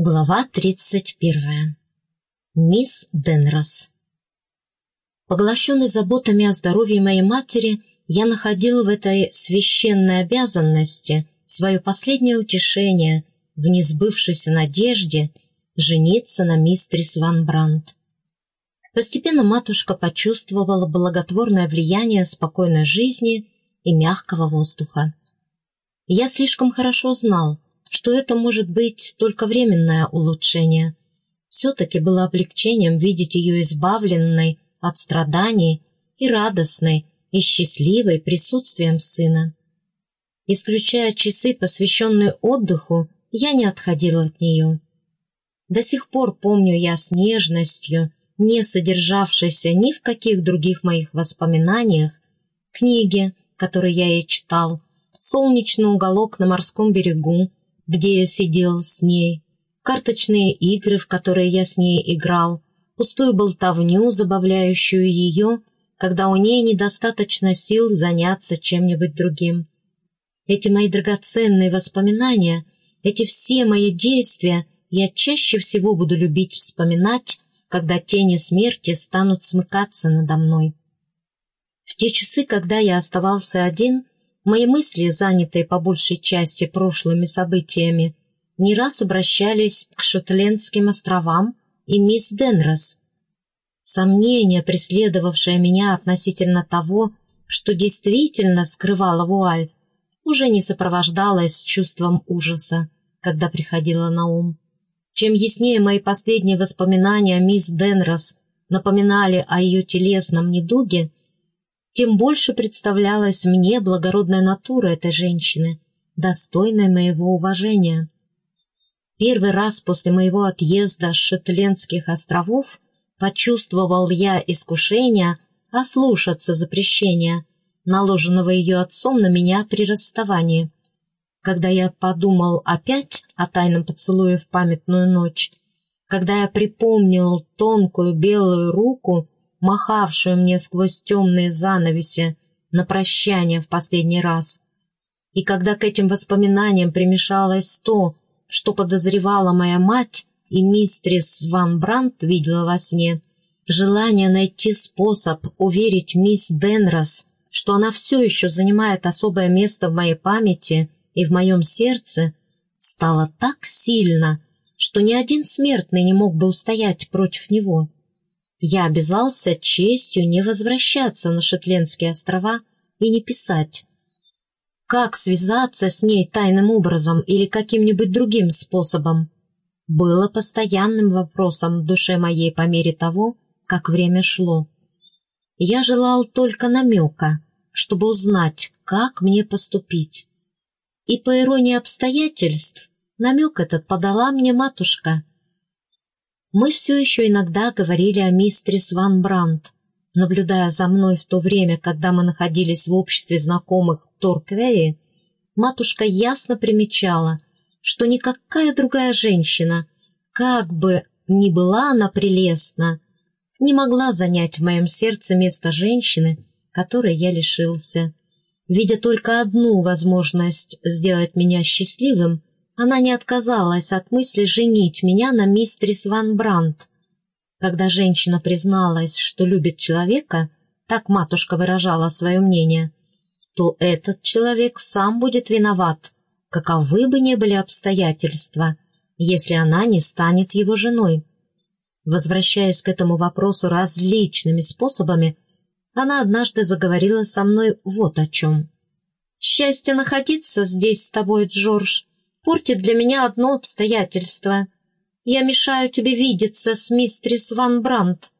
Глава тридцать первая. Мисс Денрос. Поглощенный заботами о здоровье моей матери, я находил в этой священной обязанности свое последнее утешение в несбывшейся надежде жениться на мистерис Ван Брандт. Постепенно матушка почувствовала благотворное влияние спокойной жизни и мягкого воздуха. Я слишком хорошо знал, что это может быть только временное улучшение. Все-таки было облегчением видеть ее избавленной от страданий и радостной и счастливой присутствием сына. Исключая часы, посвященные отдыху, я не отходила от нее. До сих пор помню я с нежностью, не содержавшейся ни в каких других моих воспоминаниях, книги, которые я ей читал, солнечный уголок на морском берегу, где я сидел с ней, карточные игры, в которые я с ней играл, пустую болтовню, забавляющую ее, когда у ней недостаточно сил заняться чем-нибудь другим. Эти мои драгоценные воспоминания, эти все мои действия я чаще всего буду любить вспоминать, когда тени смерти станут смыкаться надо мной. В те часы, когда я оставался один, Мои мысли, занятые по большей части прошлыми событиями, не раз обращались к Шотландским островам и мисс Денрос. Сомнение, преследовавшее меня относительно того, что действительно скрывала вуаль, уже не сопровождалось чувством ужаса, когда приходило на ум. Чем яснее мои последние воспоминания о мисс Денрос напоминали о ее телесном недуге, тем больше представлялась мне благородная натура этой женщины, достойная моего уважения. Первый раз после моего отъезда с Шотландских островов почувствовал я искушение ослушаться запрещения, наложенного ее отцом на меня при расставании. Когда я подумал опять о тайном поцелуе в памятную ночь, когда я припомнил тонкую белую руку, махавшую мне сквозь темные занавеси на прощание в последний раз. И когда к этим воспоминаниям примешалось то, что подозревала моя мать и мистрис Ван Брандт видела во сне, желание найти способ уверить мисс Денрос, что она все еще занимает особое место в моей памяти и в моем сердце, стало так сильно, что ни один смертный не мог бы устоять против него. Я обязался честью не возвращаться на Шетлендские острова и не писать. Как связаться с ней тайным образом или каким-нибудь другим способом? Было постоянным вопросом в душе моей по мере того, как время шло. Я желал только намека, чтобы узнать, как мне поступить. И по иронии обстоятельств, намек этот подала мне матушка — мы все еще иногда говорили о мистерис Ван Брандт, наблюдая за мной в то время, когда мы находились в обществе знакомых в Торквее, матушка ясно примечала, что никакая другая женщина, как бы ни была она прелестна, не могла занять в моем сердце место женщины, которой я лишился. Видя только одну возможность сделать меня счастливым, она не отказалась от мысли женить меня на мистерис Ван Брандт. Когда женщина призналась, что любит человека, так матушка выражала свое мнение, то этот человек сам будет виноват, каковы бы ни были обстоятельства, если она не станет его женой. Возвращаясь к этому вопросу различными способами, она однажды заговорила со мной вот о чем. «Счастье находиться здесь с тобой, Джордж, портит для меня одно обстоятельство. Я мешаю тебе видеться с мистрис Ван Брандт».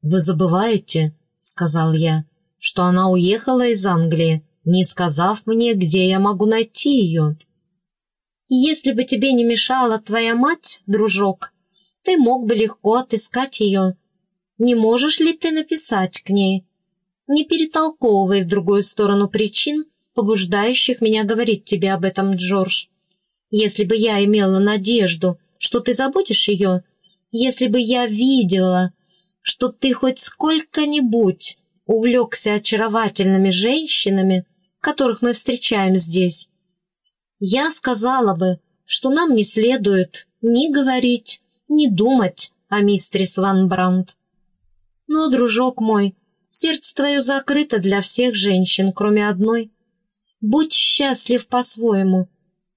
«Вы забываете, — сказал я, — что она уехала из Англии, не сказав мне, где я могу найти ее». «Если бы тебе не мешала твоя мать, дружок, ты мог бы легко отыскать ее. Не можешь ли ты написать к ней? Не перетолковывай в другую сторону причин, побуждающих меня говорить тебе об этом, Джордж. Если бы я имела надежду, что ты забудешь ее, если бы я видела, что ты хоть сколько-нибудь увлекся очаровательными женщинами, которых мы встречаем здесь, я сказала бы, что нам не следует ни говорить, ни думать о мистерис Ван Брандт. Но, дружок мой, сердце твое закрыто для всех женщин, кроме одной. Будь счастлив по-своему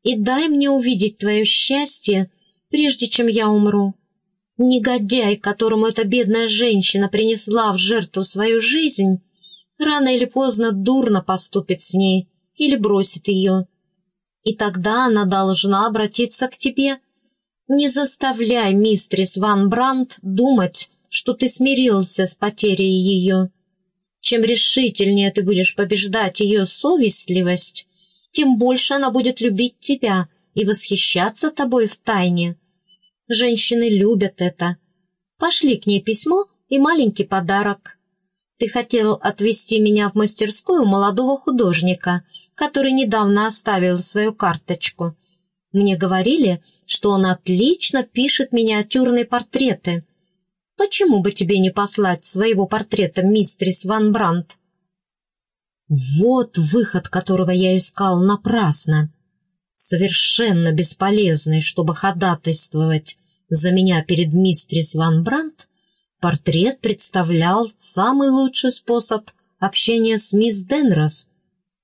и дай мне увидеть твое счастье, прежде чем я умру. Негодяй, которому эта бедная женщина принесла в жертву свою жизнь, рано или поздно дурно поступит с ней или бросит ее. И тогда она должна обратиться к тебе. Не заставляй мистрис Ван Брандт думать, что ты смирился с потерей ее. Чем решительнее ты будешь побеждать ее совестливость, тем больше она будет любить тебя и восхищаться тобой в тайне. Женщины любят это. Пошли к ней письмо и маленький подарок. Ты хотел отвезти меня в мастерскую молодого художника, который недавно оставил свою карточку. Мне говорили, что он отлично пишет миниатюрные портреты. Почему бы тебе не послать своего портрета мистерис Ван Брандт? Вот выход, которого я искал напрасно совершенно бесполезный, чтобы ходатайствовать за меня перед мистрис Ван Брандт, портрет представлял самый лучший способ общения с мисс Денрос,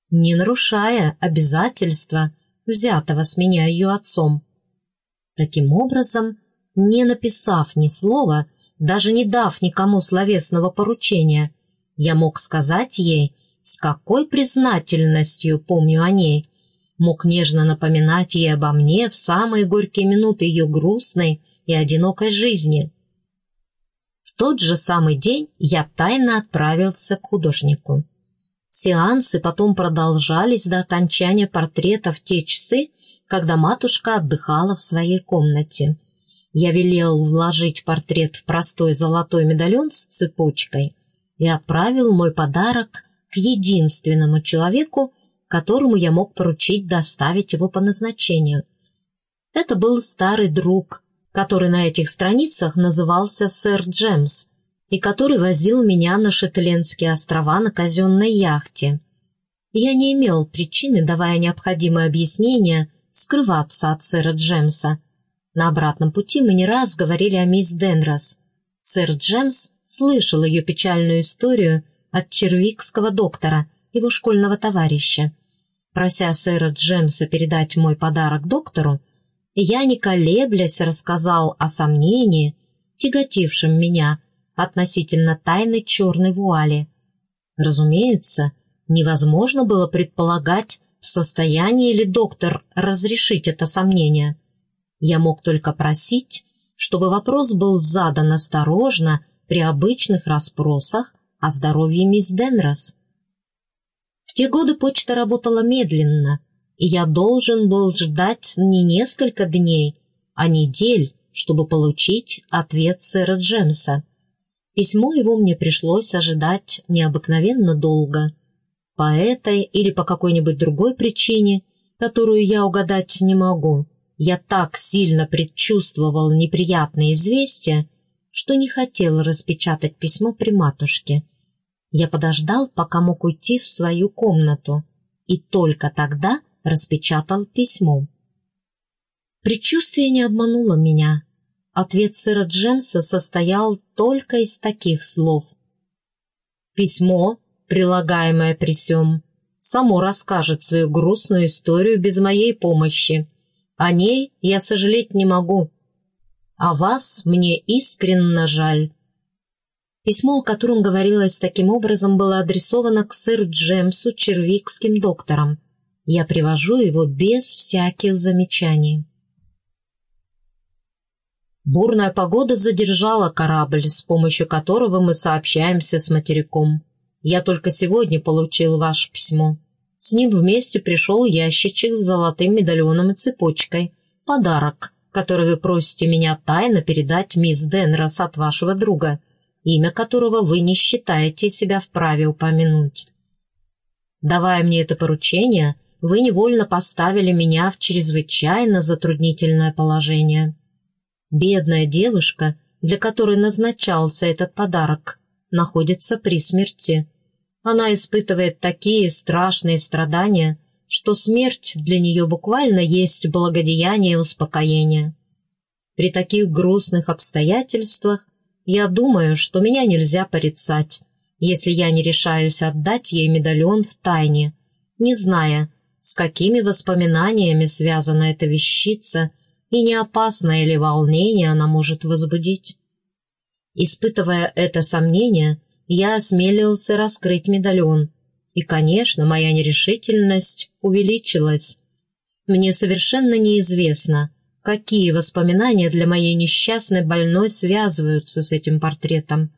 не нарушая обязательства, взятого с меня ее отцом. Таким образом, не написав ни слова, даже не дав никому словесного поручения, я мог сказать ей, с какой признательностью помню о ней, мог нежно напоминать ей обо мне в самые горькие минуты ее грустной и одинокой жизни. В тот же самый день я тайно отправился к художнику. Сеансы потом продолжались до окончания портрета в те часы, когда матушка отдыхала в своей комнате. Я велел вложить портрет в простой золотой медальон с цепочкой и отправил мой подарок к единственному человеку, которому я мог поручить доставить его по назначению. Это был старый друг, который на этих страницах назывался сэр Джемс, и который возил меня на Шеттелендские острова на казенной яхте. Я не имел причины, давая необходимое объяснение, скрываться от сэра Джемса. На обратном пути мы не раз говорили о мисс Денрос. Сэр Джемс слышал ее печальную историю от червикского доктора, его школьного товарища. Прося сэра Джемса передать мой подарок доктору, я, не колеблясь, рассказал о сомнении, тяготившем меня относительно тайны черной вуали. Разумеется, невозможно было предполагать, в состоянии ли доктор разрешить это сомнение. Я мог только просить, чтобы вопрос был задан осторожно при обычных расспросах о здоровье мисс Денрос. В те годы почта работала медленно, и я должен был ждать не несколько дней, а недель, чтобы получить ответ сэра Джемса. Письмо его мне пришлось ожидать необыкновенно долго. По этой или по какой-нибудь другой причине, которую я угадать не могу, я так сильно предчувствовал неприятные известия, что не хотел распечатать письмо при матушке. Я подождал, пока мог уйти в свою комнату, и только тогда распечатал письмо. Предчувствие не обмануло меня. Ответ сэра Джемса состоял только из таких слов. Письмо, прилагаемое при сём, само расскажет свою грустную историю без моей помощи. О ней я сожалеть не могу. А вас мне искренне жаль. Письмо, о котором говорилось таким образом, было адресовано к сэр Джемсу червикским доктором. Я привожу его без всяких замечаний. Бурная погода задержала корабль, с помощью которого мы сообщаемся с материком. Я только сегодня получил ваше письмо. С ним вместе пришел ящичек с золотым медальоном и цепочкой. Подарок, который вы просите меня тайно передать мисс Денрос от вашего друга — имя которого вы не считаете себя вправе упомянуть. Давая мне это поручение, вы невольно поставили меня в чрезвычайно затруднительное положение. Бедная девушка, для которой назначался этот подарок, находится при смерти. Она испытывает такие страшные страдания, что смерть для нее буквально есть благодеяние и успокоение. При таких грустных обстоятельствах я думаю, что меня нельзя порицать, если я не решаюсь отдать ей медальон в тайне, не зная, с какими воспоминаниями связана эта вещица и не опасное ли волнение она может возбудить. Испытывая это сомнение, я осмелился раскрыть медальон, и, конечно, моя нерешительность увеличилась. Мне совершенно неизвестно, какие воспоминания для моей несчастной больной связываются с этим портретом.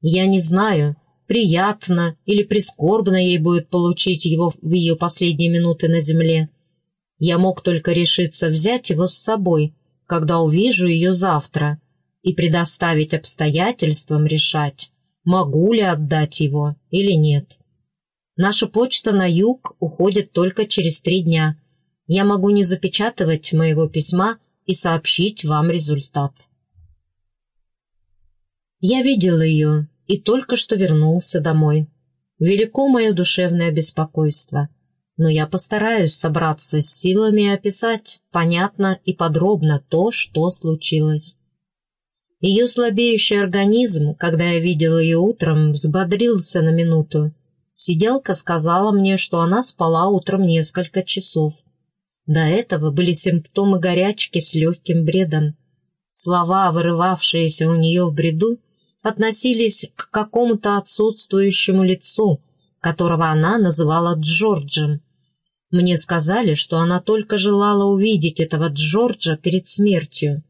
Я не знаю, приятно или прискорбно ей будет получить его в ее последние минуты на земле. Я мог только решиться взять его с собой, когда увижу ее завтра, и предоставить обстоятельствам решать, могу ли отдать его или нет. Наша почта на юг уходит только через три дня, я могу не запечатывать моего письма и сообщить вам результат. Я видел ее и только что вернулся домой. Велико мое душевное беспокойство, но я постараюсь собраться с силами и описать понятно и подробно то, что случилось. Ее слабеющий организм, когда я видел ее утром, взбодрился на минуту. Сиделка сказала мне, что она спала утром несколько часов. До этого были симптомы горячки с легким бредом. Слова, вырывавшиеся у нее в бреду, относились к какому-то отсутствующему лицу, которого она называла Джорджем. Мне сказали, что она только желала увидеть этого Джорджа перед смертью.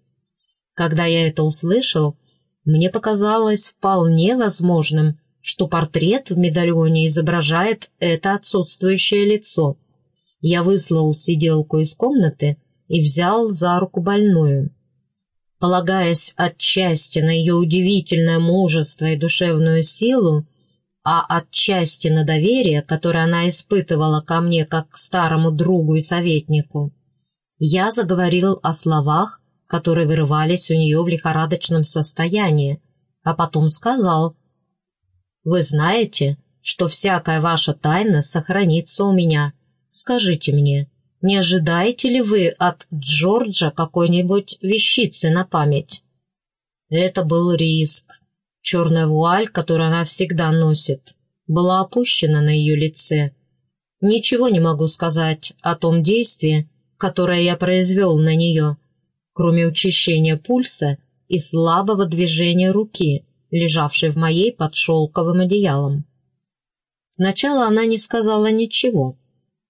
Когда я это услышал, мне показалось вполне возможным, что портрет в медальоне изображает это отсутствующее лицо — я выслал сиделку из комнаты и взял за руку больную. Полагаясь отчасти на ее удивительное мужество и душевную силу, а отчасти на доверие, которое она испытывала ко мне как к старому другу и советнику, я заговорил о словах, которые вырывались у нее в лихорадочном состоянии, а потом сказал, «Вы знаете, что всякая ваша тайна сохранится у меня, Скажите мне, не ожидаете ли вы от Джорджа какой-нибудь вещицы на память?» Это был риск. Черная вуаль, которую она всегда носит, была опущена на ее лице. Ничего не могу сказать о том действии, которое я произвел на нее, кроме учащения пульса и слабого движения руки, лежавшей в моей под шелковым одеялом. Сначала она не сказала ничего,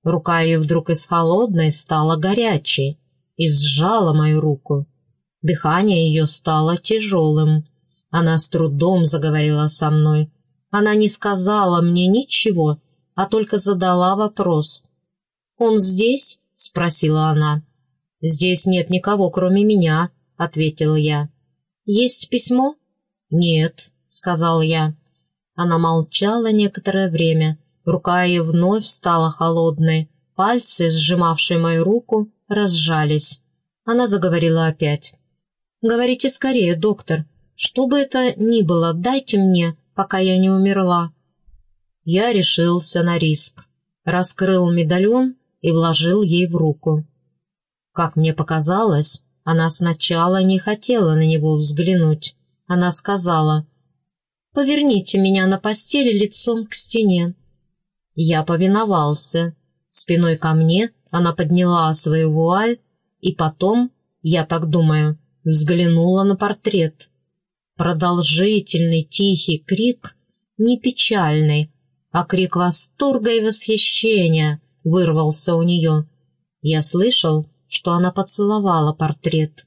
Рука ее вдруг из холодной стала горячей и сжала мою руку. Дыхание ее стало тяжелым. Она с трудом заговорила со мной. Она не сказала мне ничего, а только задала вопрос. «Он здесь?» — спросила она. «Здесь нет никого, кроме меня», — ответил я. «Есть письмо?» «Нет», — сказал я. Она молчала некоторое время, Рука ее вновь стала холодной, пальцы, сжимавшие мою руку, разжались. Она заговорила опять. «Говорите скорее, доктор. Что бы это ни было, дайте мне, пока я не умерла». Я решился на риск. Раскрыл медальон и вложил ей в руку. Как мне показалось, она сначала не хотела на него взглянуть. Она сказала, «Поверните меня на постели лицом к стене». Я повиновался. Спиной ко мне она подняла свою вуаль и потом, я так думаю, взглянула на портрет. Продолжительный тихий крик, не печальный, а крик восторга и восхищения вырвался у нее. Я слышал, что она поцеловала портрет.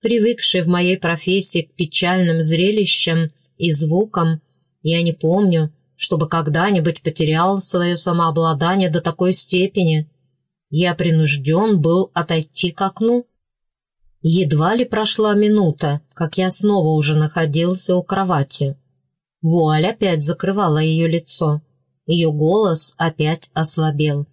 Привыкший в моей профессии к печальным зрелищам и звукам, я не помню, чтобы когда-нибудь потерял свое самообладание до такой степени. Я принужден был отойти к окну. Едва ли прошла минута, как я снова уже находился у кровати. Вуаль опять закрывала ее лицо. Ее голос опять ослабел.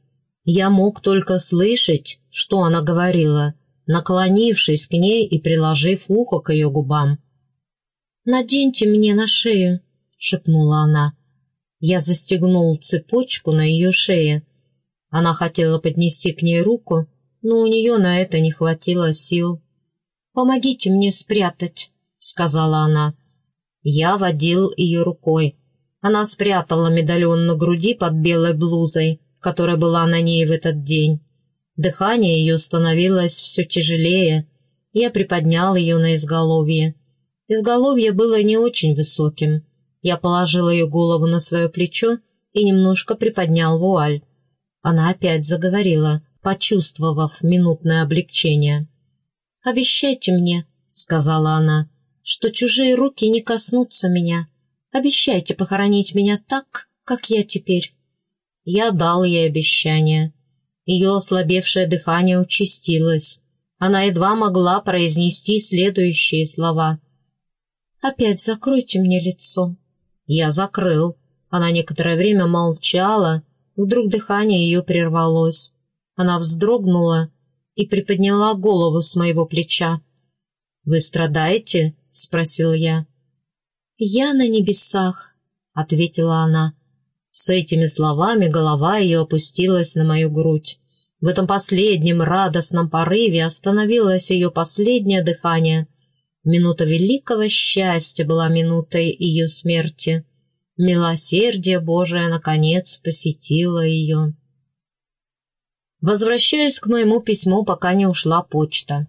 Я мог только слышать, что она говорила, наклонившись к ней и приложив ухо к ее губам. «Наденьте мне на шею», — шепнула она. Я застегнул цепочку на ее шее. Она хотела поднести к ней руку, но у нее на это не хватило сил. «Помогите мне спрятать», — сказала она. Я водил ее рукой. Она спрятала медальон на груди под белой блузой, которая была на ней в этот день. Дыхание ее становилось все тяжелее. Я приподнял ее на изголовье. Изголовье было не очень высоким. Я положил ее голову на свое плечо и немножко приподнял вуаль. Она опять заговорила, почувствовав минутное облегчение. «Обещайте мне», — сказала она, — «что чужие руки не коснутся меня. Обещайте похоронить меня так, как я теперь». Я дал ей обещание. Ее ослабевшее дыхание участилось. Она едва могла произнести следующие слова. «Опять закройте мне лицо». Я закрыл. Она некоторое время молчала. Вдруг дыхание ее прервалось. Она вздрогнула и приподняла голову с моего плеча. «Вы страдаете?» — спросил я. «Я на небесах», — ответила она. С этими словами голова ее опустилась на мою грудь. В этом последнем радостном порыве остановилось ее последнее дыхание. Минута великого счастья была минутой ее смерти. Милосердие Божие, наконец, посетило ее. Возвращаюсь к моему письму, пока не ушла почта.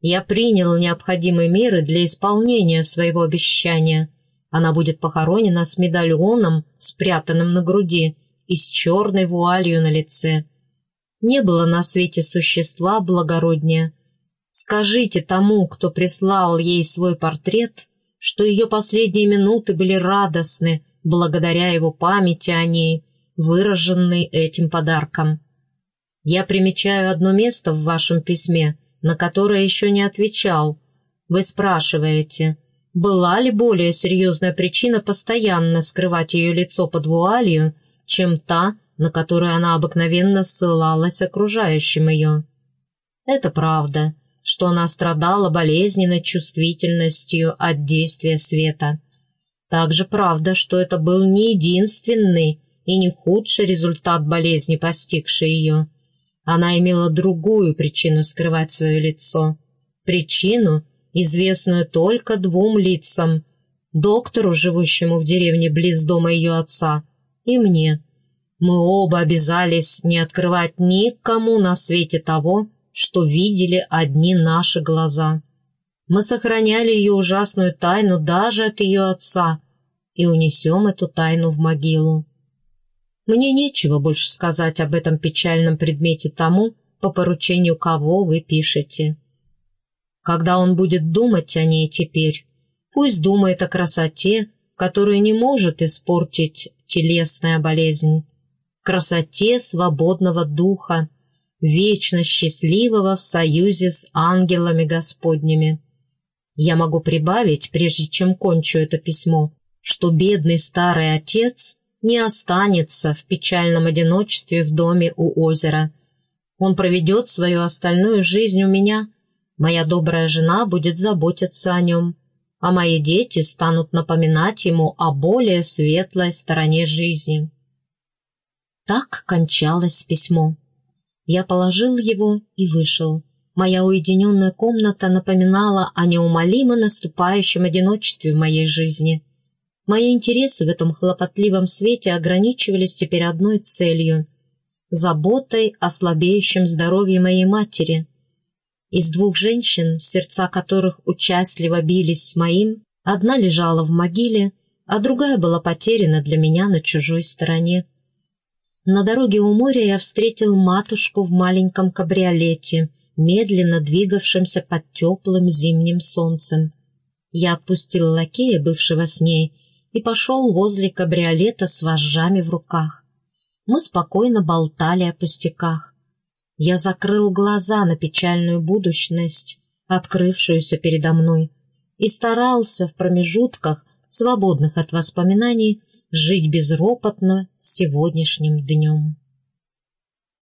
Я принял необходимые меры для исполнения своего обещания — она будет похоронена с медальоном, спрятанным на груди, и с черной вуалью на лице. Не было на свете существа благороднее. Скажите тому, кто прислал ей свой портрет, что ее последние минуты были радостны благодаря его памяти о ней, выраженной этим подарком. Я примечаю одно место в вашем письме, на которое еще не отвечал. Вы спрашиваете — была ли более серьезная причина постоянно скрывать ее лицо под вуалью, чем та, на которую она обыкновенно ссылалась окружающим ее. Это правда, что она страдала болезненной чувствительностью от действия света. Также правда, что это был не единственный и не худший результат болезни, постигшей ее. Она имела другую причину скрывать свое лицо. Причину, известную только двум лицам — доктору, живущему в деревне близ дома ее отца, и мне. Мы оба обязались не открывать никому на свете того, что видели одни наши глаза. Мы сохраняли ее ужасную тайну даже от ее отца и унесем эту тайну в могилу. Мне нечего больше сказать об этом печальном предмете тому, по поручению кого вы пишете. Когда он будет думать о ней теперь, пусть думает о красоте, которую не может испортить телесная болезнь, красоте свободного духа, вечно счастливого в союзе с ангелами Господними. Я могу прибавить, прежде чем кончу это письмо, что бедный старый отец не останется в печальном одиночестве в доме у озера. Он проведет свою остальную жизнь у меня – Моя добрая жена будет заботиться о нем, а мои дети станут напоминать ему о более светлой стороне жизни. Так кончалось письмо. Я положил его и вышел. Моя уединенная комната напоминала о неумолимо наступающем одиночестве в моей жизни. Мои интересы в этом хлопотливом свете ограничивались теперь одной целью — заботой о слабеющем здоровье моей матери — из двух женщин, сердца которых участливо бились с моим, одна лежала в могиле, а другая была потеряна для меня на чужой стороне. На дороге у моря я встретил матушку в маленьком кабриолете, медленно двигавшемся под теплым зимним солнцем. Я отпустил лакея, бывшего с ней, и пошел возле кабриолета с вожжами в руках. Мы спокойно болтали о пустяках. Я закрыл глаза на печальную будущность, открывшуюся передо мной, и старался в промежутках, свободных от воспоминаний, жить безропотно сегодняшним днем.